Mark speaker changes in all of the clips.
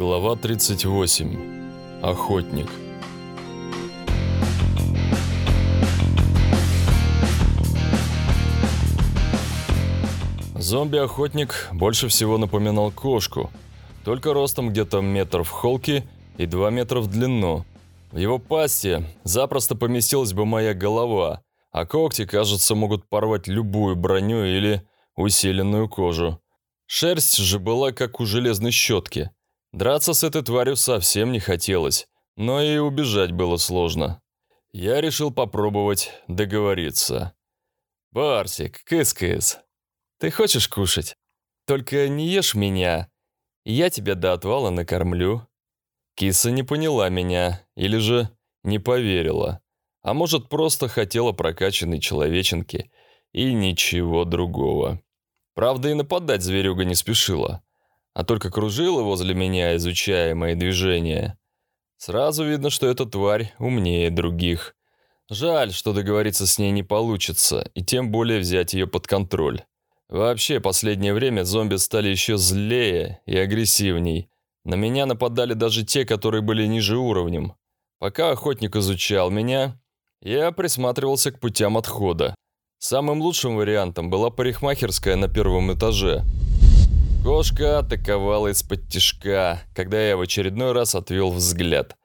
Speaker 1: Глава 38. Охотник. Зомби-охотник больше всего напоминал кошку, только ростом где-то метр в холке и 2 метра в длину. В его пасти запросто поместилась бы моя голова, а когти, кажется, могут порвать любую броню или усиленную кожу. Шерсть же была как у железной щетки – Драться с этой тварью совсем не хотелось, но и убежать было сложно. Я решил попробовать договориться. «Барсик, кыс-кыс, ты хочешь кушать? Только не ешь меня, я тебя до отвала накормлю». Киса не поняла меня, или же не поверила. А может, просто хотела прокачанной человеченки и ничего другого. Правда, и нападать зверюга не спешила а только кружила возле меня, изучая мои движения. Сразу видно, что эта тварь умнее других. Жаль, что договориться с ней не получится, и тем более взять ее под контроль. Вообще, последнее время зомби стали еще злее и агрессивней. На меня нападали даже те, которые были ниже уровнем. Пока охотник изучал меня, я присматривался к путям отхода. Самым лучшим вариантом была парикмахерская на первом этаже – Кошка атаковала из-под тишка, когда я в очередной раз отвел взгляд.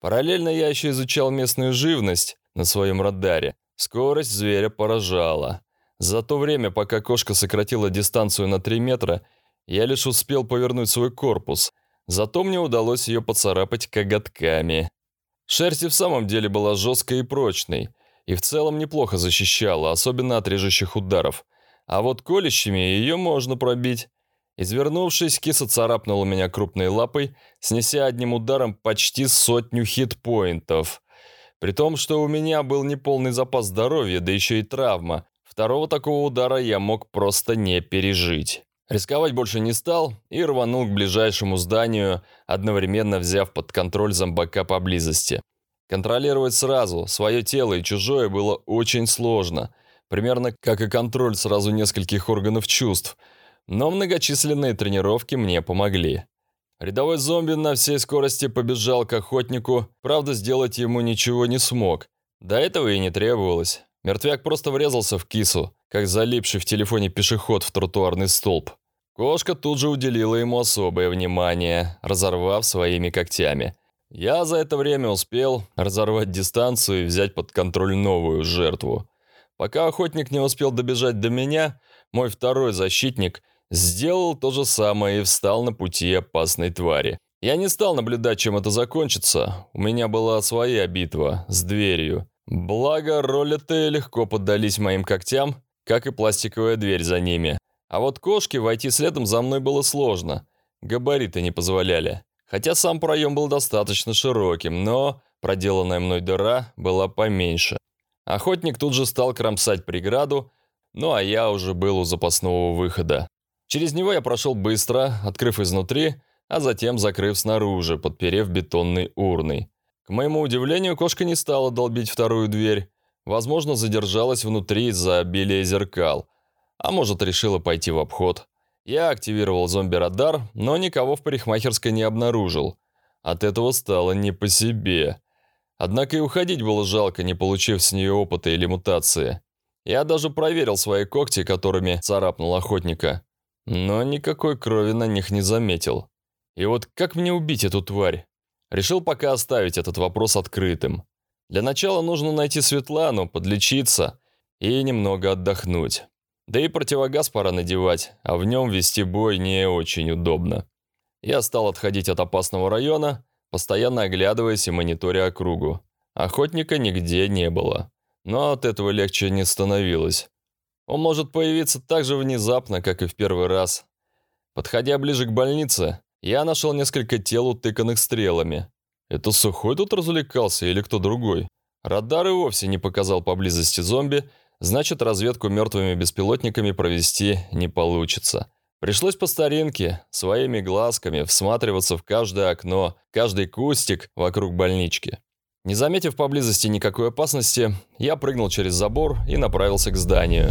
Speaker 1: Параллельно я еще изучал местную живность на своем радаре. Скорость зверя поражала. За то время, пока кошка сократила дистанцию на 3 метра, я лишь успел повернуть свой корпус. Зато мне удалось ее поцарапать коготками. Шерсть и в самом деле была жесткой и прочной, и в целом неплохо защищала, особенно от режущих ударов. А вот колющими ее можно пробить. Извернувшись, киса царапнула меня крупной лапой, снеся одним ударом почти сотню хитпоинтов. При том, что у меня был неполный запас здоровья, да еще и травма. Второго такого удара я мог просто не пережить. Рисковать больше не стал и рванул к ближайшему зданию, одновременно взяв под контроль зомбака поблизости. Контролировать сразу свое тело и чужое было очень сложно, примерно как и контроль сразу нескольких органов чувств – но многочисленные тренировки мне помогли. Рядовой зомби на всей скорости побежал к охотнику, правда, сделать ему ничего не смог. До этого и не требовалось. Мертвяк просто врезался в кису, как залипший в телефоне пешеход в тротуарный столб. Кошка тут же уделила ему особое внимание, разорвав своими когтями. Я за это время успел разорвать дистанцию и взять под контроль новую жертву. Пока охотник не успел добежать до меня, мой второй защитник сделал то же самое и встал на пути опасной твари. Я не стал наблюдать, чем это закончится. У меня была своя битва с дверью. Благо, роллеты легко поддались моим когтям, как и пластиковая дверь за ними. А вот кошке войти следом за мной было сложно. Габариты не позволяли. Хотя сам проем был достаточно широким, но проделанная мной дыра была поменьше. Охотник тут же стал кромсать преграду, ну а я уже был у запасного выхода. Через него я прошел быстро, открыв изнутри, а затем закрыв снаружи, подперев бетонной урной. К моему удивлению, кошка не стала долбить вторую дверь. Возможно, задержалась внутри из-за обилия зеркал. А может, решила пойти в обход. Я активировал зомби-радар, но никого в парикмахерской не обнаружил. От этого стало не по себе. Однако и уходить было жалко, не получив с нее опыта или мутации. Я даже проверил свои когти, которыми царапнул охотника но никакой крови на них не заметил. И вот как мне убить эту тварь? Решил пока оставить этот вопрос открытым. Для начала нужно найти Светлану, подлечиться и немного отдохнуть. Да и противогаз пора надевать, а в нем вести бой не очень удобно. Я стал отходить от опасного района, постоянно оглядываясь и мониторя округу. Охотника нигде не было. Но от этого легче не становилось. Он может появиться так же внезапно, как и в первый раз. Подходя ближе к больнице, я нашел несколько тел, утыканных стрелами. Это Сухой тут развлекался или кто другой? Радар и вовсе не показал поблизости зомби, значит, разведку мертвыми беспилотниками провести не получится. Пришлось по старинке, своими глазками, всматриваться в каждое окно, каждый кустик вокруг больнички. Не заметив поблизости никакой опасности, я прыгнул через забор и направился к зданию.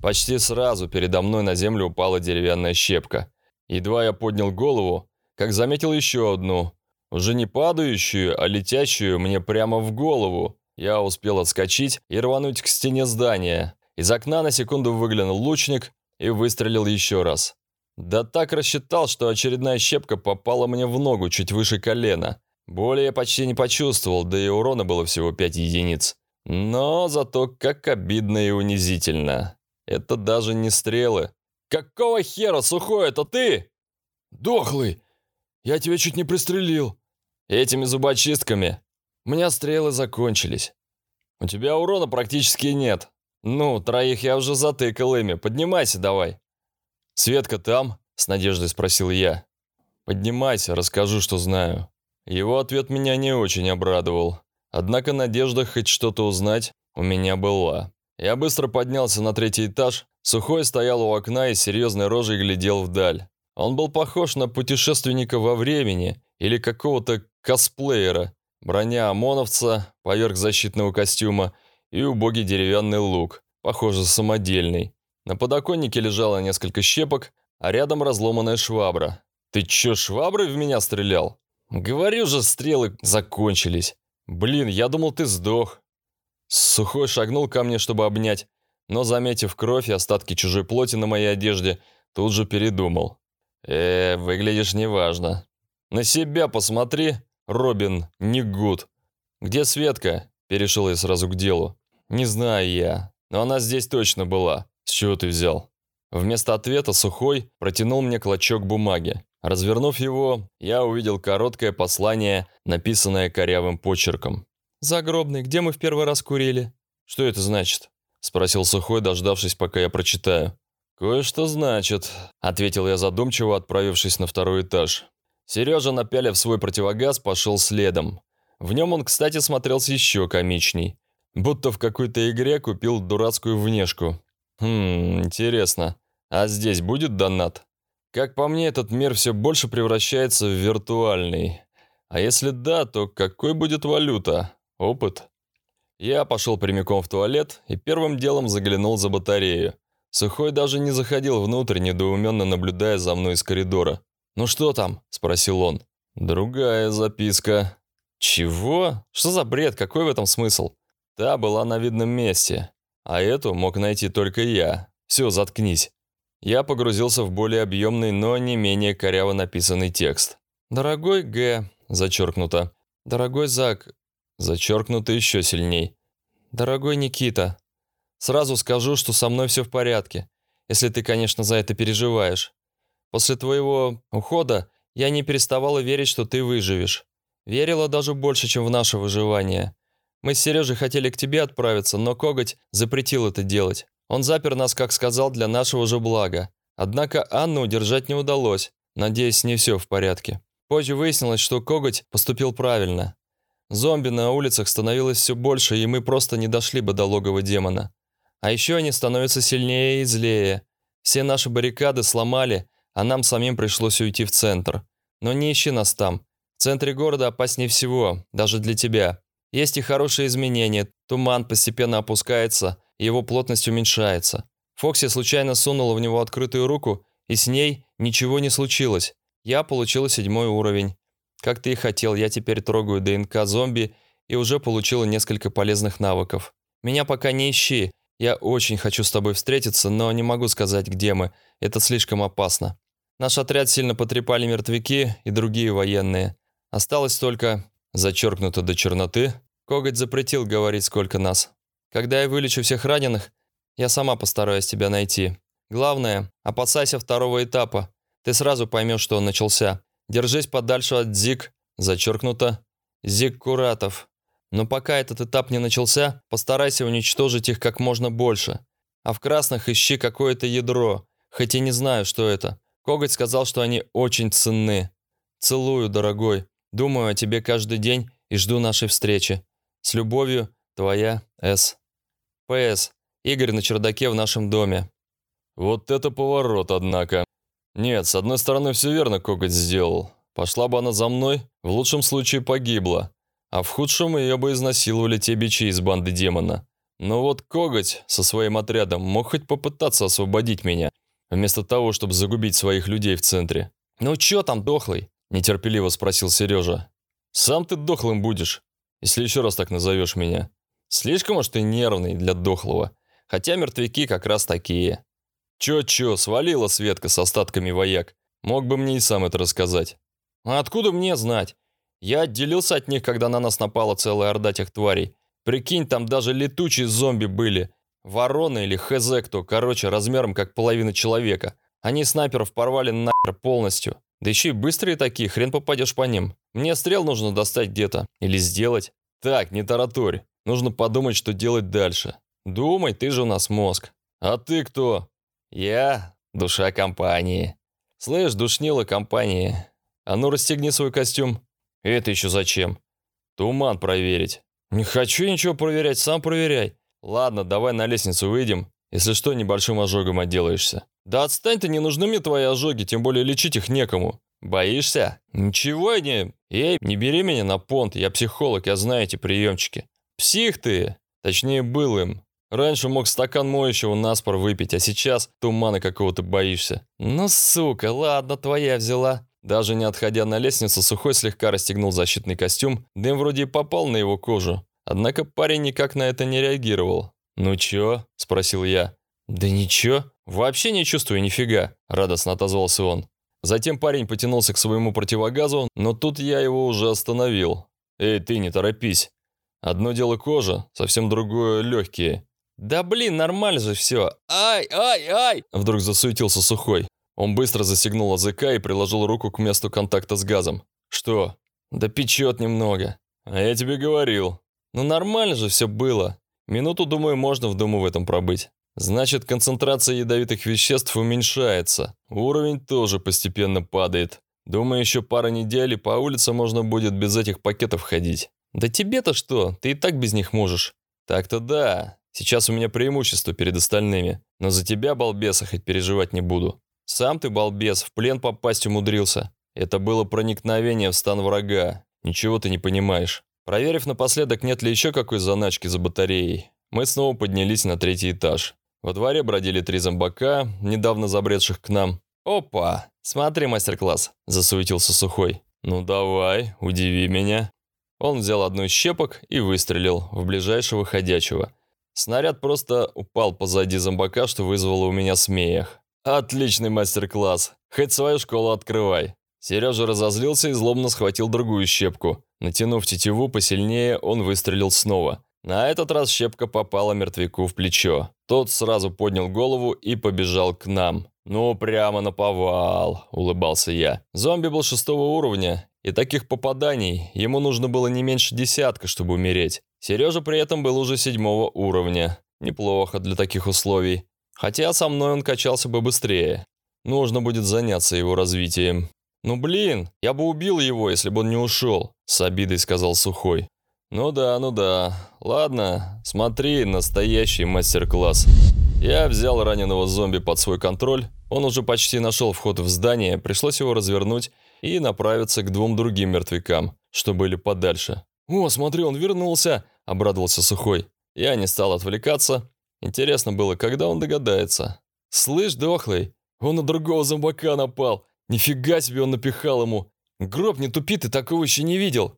Speaker 1: Почти сразу передо мной на землю упала деревянная щепка. Едва я поднял голову, как заметил еще одну, уже не падающую, а летящую мне прямо в голову. Я успел отскочить и рвануть к стене здания. Из окна на секунду выглянул лучник и выстрелил еще раз. Да так рассчитал, что очередная щепка попала мне в ногу чуть выше колена. Боли я почти не почувствовал, да и урона было всего 5 единиц. Но зато как обидно и унизительно. Это даже не стрелы. «Какого хера, сухой, это ты?»
Speaker 2: «Дохлый! Я тебя чуть не пристрелил!»
Speaker 1: «Этими зубочистками. У меня стрелы закончились. У тебя урона практически нет. Ну, троих я уже затыкал ими. Поднимайся давай». «Светка там?» – с надеждой спросил я. «Поднимайся, расскажу, что знаю». Его ответ меня не очень обрадовал. Однако надежда хоть что-то узнать у меня была. Я быстро поднялся на третий этаж. Сухой стоял у окна и серьезной рожей глядел вдаль. Он был похож на путешественника во времени или какого-то косплеера. Броня ОМОНовца поверх защитного костюма и убогий деревянный лук, похоже, самодельный. На подоконнике лежало несколько щепок, а рядом разломанная швабра. «Ты чё, шваброй в меня стрелял?» «Говорю же, стрелы закончились. Блин, я думал, ты сдох». Сухой шагнул ко мне, чтобы обнять, но, заметив кровь и остатки чужой плоти на моей одежде, тут же передумал. «Э, выглядишь неважно. На себя посмотри, Робин, не гуд. Где Светка?» Перешел я сразу к делу. «Не знаю я, но она здесь точно была. С чего ты взял?» Вместо ответа Сухой протянул мне клочок бумаги. Развернув его, я увидел короткое послание, написанное корявым почерком. «Загробный, где мы в первый раз курили?» «Что это значит?» – спросил Сухой, дождавшись, пока я прочитаю. «Кое-что значит», – ответил я задумчиво, отправившись на второй этаж. Сережа, напялив свой противогаз, пошел следом. В нем он, кстати, смотрелся еще комичней. Будто в какой-то игре купил дурацкую внешку. Хм, интересно, а здесь будет донат? Как по мне, этот мир все больше превращается в виртуальный. А если да, то какой будет валюта? Опыт? Я пошел прямиком в туалет и первым делом заглянул за батарею. Сухой даже не заходил внутрь, недоуменно наблюдая за мной из коридора. «Ну что там?» – спросил он. «Другая записка». «Чего? Что за бред? Какой в этом смысл?» Та была на видном месте, а эту мог найти только я. Все, заткнись я погрузился в более объемный, но не менее коряво написанный текст. «Дорогой Г», зачеркнуто. «Дорогой Зак», зачеркнуто еще сильней. «Дорогой Никита, сразу скажу, что со мной все в порядке, если ты, конечно, за это переживаешь. После твоего ухода я не переставала верить, что ты выживешь. Верила даже больше, чем в наше выживание. Мы с Сережей хотели к тебе отправиться, но Коготь запретил это делать. Он запер нас, как сказал, для нашего же блага. Однако Анну удержать не удалось. Надеюсь, с ней все в порядке. Позже выяснилось, что коготь поступил правильно. Зомби на улицах становилось все больше, и мы просто не дошли бы до логова демона. А еще они становятся сильнее и злее. Все наши баррикады сломали, а нам самим пришлось уйти в центр. Но не ищи нас там. В центре города опаснее всего, даже для тебя. Есть и хорошие изменения. Туман постепенно опускается – его плотность уменьшается. Фокси случайно сунула в него открытую руку, и с ней ничего не случилось. Я получила седьмой уровень. Как ты и хотел, я теперь трогаю ДНК зомби и уже получила несколько полезных навыков. Меня пока не ищи. Я очень хочу с тобой встретиться, но не могу сказать, где мы. Это слишком опасно. Наш отряд сильно потрепали мертвяки и другие военные. Осталось только, зачеркнуто до черноты, коготь запретил говорить, сколько нас. Когда я вылечу всех раненых, я сама постараюсь тебя найти. Главное, опасайся второго этапа. Ты сразу поймешь, что он начался. Держись подальше от Зиг, зачеркнуто, Зиг Куратов. Но пока этот этап не начался, постарайся уничтожить их как можно больше. А в красных ищи какое-то ядро, хоть и не знаю, что это. Коготь сказал, что они очень ценны. Целую, дорогой. Думаю о тебе каждый день и жду нашей встречи. С любовью, твоя С. ПС. Игорь на чердаке в нашем доме. Вот это поворот, однако. Нет, с одной стороны, все верно Коготь сделал. Пошла бы она за мной, в лучшем случае погибла. А в худшем ее бы изнасиловали те бичи из банды демона. Но вот Коготь со своим отрядом мог хоть попытаться освободить меня. вместо того, чтобы загубить своих людей в центре. «Ну чё там, дохлый?» – нетерпеливо спросил Сережа. «Сам ты дохлым будешь, если еще раз так назовешь меня. Слишком уж ты нервный для дохлого, хотя мертвяки как раз такие. Чё-чё, свалила Светка с остатками вояк. Мог бы мне и сам это рассказать. А откуда мне знать? Я отделился от них, когда на нас напала целая орда тех тварей. Прикинь, там даже летучие зомби были. Ворона или хз кто, короче, размером как половина человека. Они снайперов порвали нахер полностью. Да еще и быстрые такие, хрен попадешь по ним. Мне стрел нужно достать где-то. Или сделать. Так, не тараторь. Нужно подумать, что делать дальше. Думай, ты же у нас мозг. А ты кто? Я душа компании. Слышь, душнила компании. А ну расстегни свой костюм. Это еще зачем? Туман проверить. Не хочу ничего проверять, сам проверяй. Ладно, давай на лестницу выйдем. Если что, небольшим ожогом отделаешься. Да отстань ты, не нужны мне твои ожоги, тем более лечить их некому. Боишься? Ничего не... Эй, не бери меня на понт, я психолог, я знаю эти приемчики. Псих ты. Точнее, был им. Раньше мог стакан моющего наспор выпить, а сейчас тумана какого-то боишься. Ну, сука, ладно, твоя взяла. Даже не отходя на лестницу, Сухой слегка расстегнул защитный костюм, дым вроде и попал на его кожу. Однако парень никак на это не реагировал. «Ну чё?» – спросил я. «Да ничего. Вообще не чувствую нифига», – радостно отозвался он. Затем парень потянулся к своему противогазу, но тут я его уже остановил. «Эй, ты, не торопись. Одно дело кожа, совсем другое – легкие. «Да блин, нормально же все! Ай, ай, ай!» Вдруг засуетился Сухой. Он быстро засигнул АЗК и приложил руку к месту контакта с газом. «Что?» «Да печет немного». «А я тебе говорил». «Ну нормально же все было. Минуту, думаю, можно в дому в этом пробыть». «Значит, концентрация ядовитых веществ уменьшается. Уровень тоже постепенно падает. Думаю, еще пара недель и по улице можно будет без этих пакетов ходить». «Да тебе-то что? Ты и так без них можешь». «Так-то да. Сейчас у меня преимущество перед остальными, но за тебя, балбеса, хоть переживать не буду. Сам ты, балбес, в плен попасть умудрился. Это было проникновение в стан врага. Ничего ты не понимаешь. Проверив напоследок, нет ли еще какой заначки за батареей, мы снова поднялись на третий этаж. Во дворе бродили три зомбака, недавно забредших к нам. «Опа! Смотри мастер-класс!» – засуетился Сухой. «Ну давай, удиви меня». Он взял одну из щепок и выстрелил в ближайшего ходячего – Снаряд просто упал позади зомбака, что вызвало у меня смех. «Отличный мастер-класс! Хоть свою школу открывай!» Сережа разозлился и злобно схватил другую щепку. Натянув тетиву посильнее, он выстрелил снова. На этот раз щепка попала мертвяку в плечо. Тот сразу поднял голову и побежал к нам. «Ну, прямо на повал», – улыбался я. Зомби был шестого уровня, и таких попаданий ему нужно было не меньше десятка, чтобы умереть. Сережа при этом был уже седьмого уровня. Неплохо для таких условий. Хотя со мной он качался бы быстрее. Нужно будет заняться его развитием. «Ну блин, я бы убил его, если бы он не ушел», – с обидой сказал Сухой. «Ну да, ну да. Ладно, смотри, настоящий мастер-класс». Я взял раненого зомби под свой контроль. Он уже почти нашел вход в здание, пришлось его развернуть и направиться к двум другим мертвякам, что были подальше. «О, смотри, он вернулся!» – обрадовался Сухой. Я не стал отвлекаться. Интересно было, когда он догадается. «Слышь, дохлый, он на другого зомбака напал. Нифига себе он напихал ему. Гроб, не тупи, ты такого еще не видел».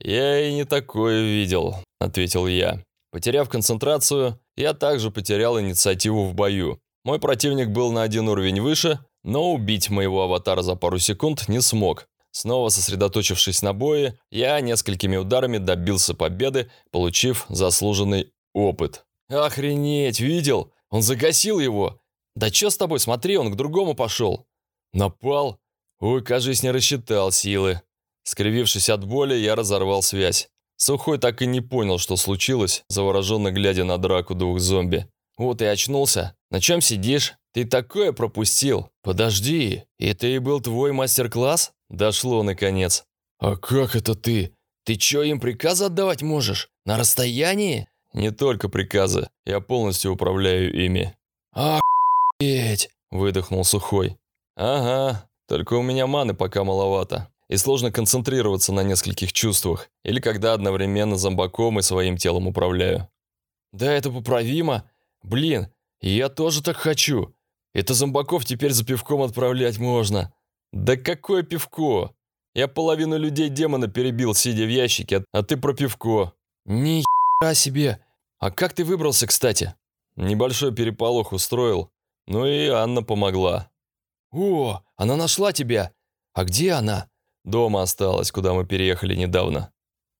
Speaker 1: «Я и не такое видел», – ответил я. Потеряв концентрацию, я также потерял инициативу в бою. Мой противник был на один уровень выше, но убить моего аватара за пару секунд не смог. Снова сосредоточившись на бое, я несколькими ударами добился победы, получив заслуженный опыт. «Охренеть, видел? Он загасил его! Да чё с тобой, смотри, он к другому пошел!» «Напал? Ой, кажись, не рассчитал силы!» Скривившись от боли, я разорвал связь. Сухой так и не понял, что случилось, завороженно глядя на драку двух зомби. «Вот и очнулся. На чем сидишь? Ты такое пропустил. Подожди, это и был твой мастер-класс?» Дошло, наконец. «А как это ты? Ты чё, им приказы отдавать можешь? На расстоянии?» «Не только приказы. Я полностью управляю ими».
Speaker 2: «Охуеть!»
Speaker 1: – выдохнул Сухой. «Ага, только у меня маны пока маловато. И сложно концентрироваться на нескольких чувствах. Или когда одновременно зомбаком и своим телом управляю».
Speaker 2: «Да это поправимо. Блин, я тоже так хочу.
Speaker 1: Это зомбаков теперь за пивком отправлять можно. Да какое пивко? Я половину людей демона перебил, сидя в ящике, а ты про пивко. Ни себе. А как ты выбрался, кстати? Небольшой переполох устроил. Ну и Анна помогла. О, она нашла тебя. А где она? Дома осталась, куда мы переехали недавно.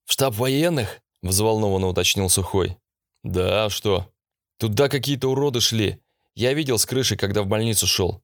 Speaker 1: В штаб военных? Взволнованно уточнил Сухой. Да, а что? Туда какие-то уроды шли. Я видел с крыши, когда в больницу шел.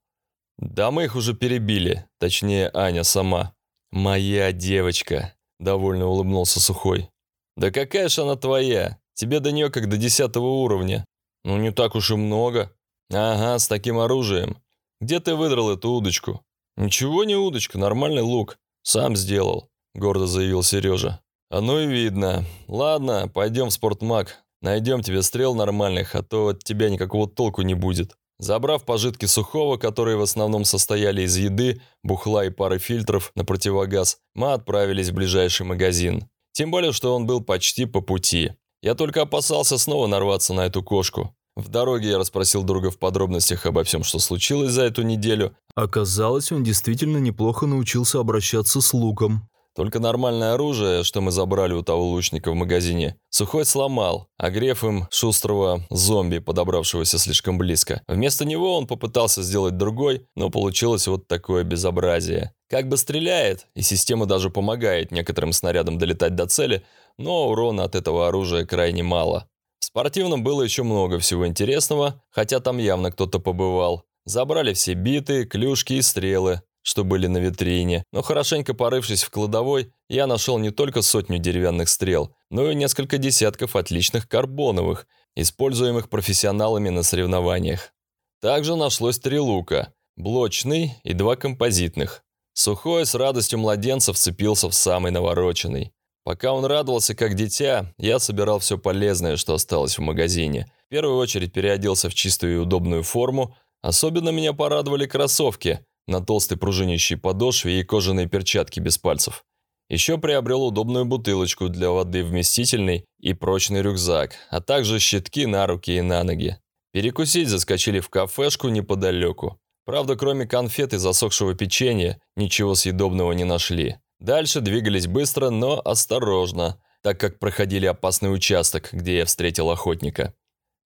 Speaker 1: Да мы их уже перебили. Точнее, Аня сама. Моя девочка. Довольно улыбнулся Сухой. Да какая ж она твоя? Тебе до нее как до десятого уровня. Ну, не так уж и много. Ага, с таким оружием. Где ты выдрал эту удочку? Ничего не удочка, нормальный лук. Сам сделал, гордо заявил Сережа. Оно и видно. Ладно, пойдем в спортмаг. Найдем тебе стрел нормальных, а то от тебя никакого толку не будет. Забрав пожитки сухого, которые в основном состояли из еды, бухла и пары фильтров на противогаз, мы отправились в ближайший магазин. Тем более, что он был почти по пути. Я только опасался снова нарваться на эту кошку. В дороге я расспросил друга в подробностях обо всем, что случилось за эту неделю.
Speaker 3: Оказалось, он действительно неплохо научился обращаться с луком.
Speaker 1: Только нормальное оружие, что мы забрали у того лучника в магазине, Сухой сломал, огрев им шустрого зомби, подобравшегося слишком близко. Вместо него он попытался сделать другой, но получилось вот такое безобразие. Как бы стреляет, и система даже помогает некоторым снарядам долетать до цели, но урона от этого оружия крайне мало. В спортивном было еще много всего интересного, хотя там явно кто-то побывал. Забрали все биты, клюшки и стрелы, что были на витрине, но хорошенько порывшись в кладовой, я нашел не только сотню деревянных стрел, но и несколько десятков отличных карбоновых, используемых профессионалами на соревнованиях. Также нашлось три лука, блочный и два композитных. Сухой с радостью младенца вцепился в самый навороченный. Пока он радовался как дитя, я собирал все полезное, что осталось в магазине. В первую очередь переоделся в чистую и удобную форму. Особенно меня порадовали кроссовки – на толстой пружинящей подошве и кожаные перчатки без пальцев. Еще приобрел удобную бутылочку для воды вместительный и прочный рюкзак, а также щитки на руки и на ноги. Перекусить заскочили в кафешку неподалеку. Правда, кроме конфет и засохшего печенья, ничего съедобного не нашли. Дальше двигались быстро, но осторожно, так как проходили опасный участок, где я встретил охотника.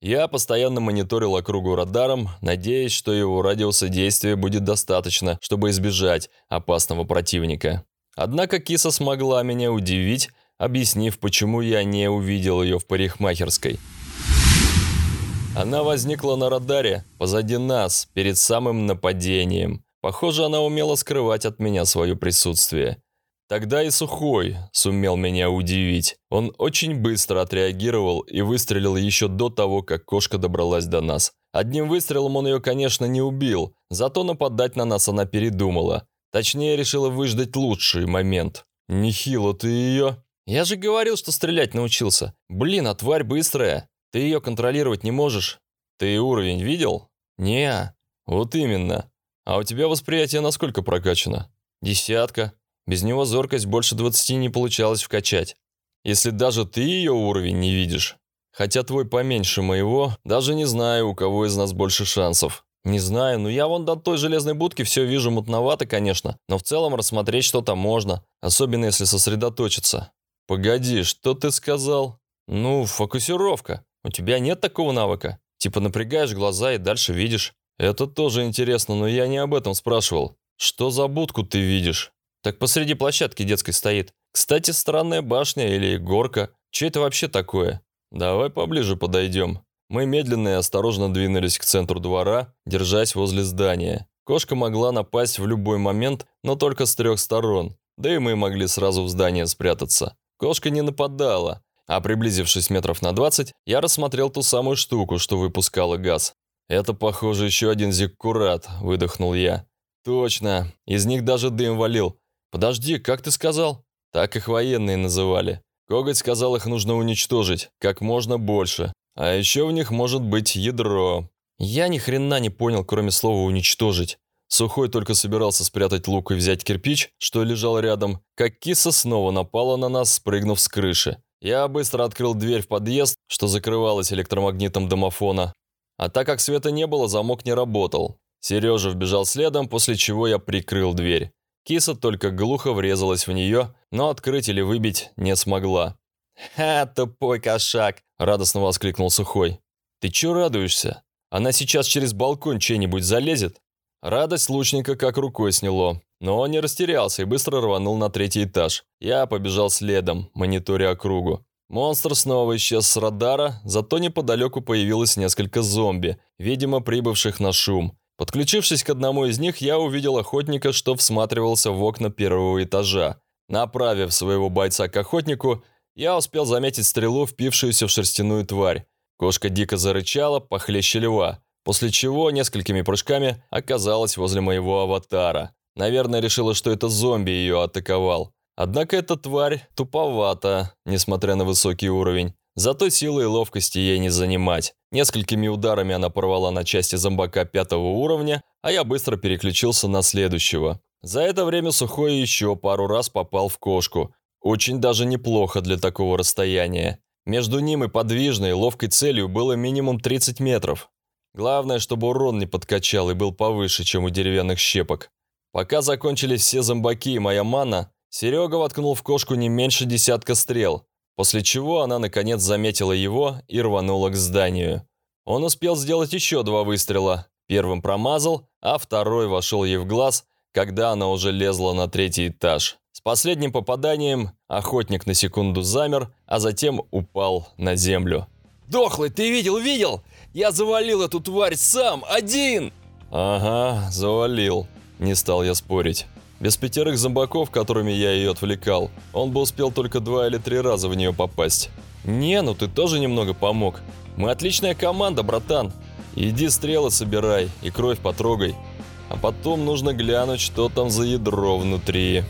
Speaker 1: Я постоянно мониторил округу радаром, надеясь, что его радиуса действия будет достаточно, чтобы избежать опасного противника. Однако киса смогла меня удивить, объяснив, почему я не увидел ее в парикмахерской. Она возникла на радаре, позади нас, перед самым нападением. Похоже, она умела скрывать от меня свое присутствие. Тогда и Сухой сумел меня удивить. Он очень быстро отреагировал и выстрелил еще до того, как кошка добралась до нас. Одним выстрелом он ее, конечно, не убил, зато нападать на нас она передумала. Точнее, решила выждать лучший момент. Нехило ты ее. Я же говорил, что стрелять научился. Блин, а тварь быстрая. Ты ее контролировать не можешь. Ты уровень видел? Не. Вот именно. А у тебя восприятие насколько прокачано? Десятка. Без него зоркость больше 20 не получалось вкачать. Если даже ты ее уровень не видишь. Хотя твой поменьше моего, даже не знаю, у кого из нас больше шансов. Не знаю, но я вон до той железной будки все вижу мутновато, конечно, но в целом рассмотреть что-то можно, особенно если сосредоточиться. Погоди, что ты сказал? Ну, фокусировка. У тебя нет такого навыка? Типа напрягаешь глаза и дальше видишь. Это тоже интересно, но я не об этом спрашивал. Что за будку ты видишь? Так посреди площадки детской стоит. Кстати, странная башня или горка. Че это вообще такое? Давай поближе подойдем. Мы медленно и осторожно двинулись к центру двора, держась возле здания. Кошка могла напасть в любой момент, но только с трех сторон. Да и мы могли сразу в здание спрятаться. Кошка не нападала, а приблизившись метров на 20, я рассмотрел ту самую штуку, что выпускала газ. «Это, похоже, еще один зиккурат», – выдохнул я. «Точно, из них даже дым валил. «Подожди, как ты сказал?» Так их военные называли. Коготь сказал, их нужно уничтожить, как можно больше. А еще в них может быть ядро. Я ни хрена не понял, кроме слова «уничтожить». Сухой только собирался спрятать лук и взять кирпич, что лежал рядом, как киса снова напала на нас, спрыгнув с крыши. Я быстро открыл дверь в подъезд, что закрывалась электромагнитом домофона. А так как света не было, замок не работал. Сережа вбежал следом, после чего я прикрыл дверь. Киса только глухо врезалась в нее, но открыть или выбить не смогла. «Ха, тупой кошак!» – радостно воскликнул Сухой. «Ты чё радуешься? Она сейчас через балкон чей-нибудь залезет?» Радость лучника как рукой сняло, но он не растерялся и быстро рванул на третий этаж. Я побежал следом, мониторя округу. Монстр снова исчез с радара, зато неподалеку появилось несколько зомби, видимо, прибывших на шум. Подключившись к одному из них, я увидел охотника, что всматривался в окна первого этажа. Направив своего бойца к охотнику, я успел заметить стрелу, впившуюся в шерстяную тварь. Кошка дико зарычала, похлеще льва, после чего несколькими прыжками оказалась возле моего аватара. Наверное, решила, что это зомби ее атаковал. Однако эта тварь туповата, несмотря на высокий уровень. Зато силы и ловкости ей не занимать. Несколькими ударами она порвала на части зомбака пятого уровня, а я быстро переключился на следующего. За это время Сухой еще пару раз попал в кошку. Очень даже неплохо для такого расстояния. Между ним и подвижной, ловкой целью было минимум 30 метров. Главное, чтобы урон не подкачал и был повыше, чем у деревянных щепок. Пока закончились все зомбаки и моя мана, Серега воткнул в кошку не меньше десятка стрел, после чего она наконец заметила его и рванула к зданию. Он успел сделать еще два выстрела. Первым промазал, а второй вошел ей в глаз, когда она уже лезла на третий этаж. С последним попаданием охотник на секунду замер, а затем упал на землю.
Speaker 2: «Дохлый, ты видел, видел? Я завалил эту тварь сам, один!»
Speaker 1: «Ага, завалил», – не стал я спорить. Без пятерых зомбаков, которыми я ее отвлекал, он бы успел только два или три раза в нее попасть. «Не, ну ты тоже немного помог. Мы отличная команда, братан. Иди стрелы собирай и кровь потрогай. А потом нужно глянуть, что там за ядро внутри».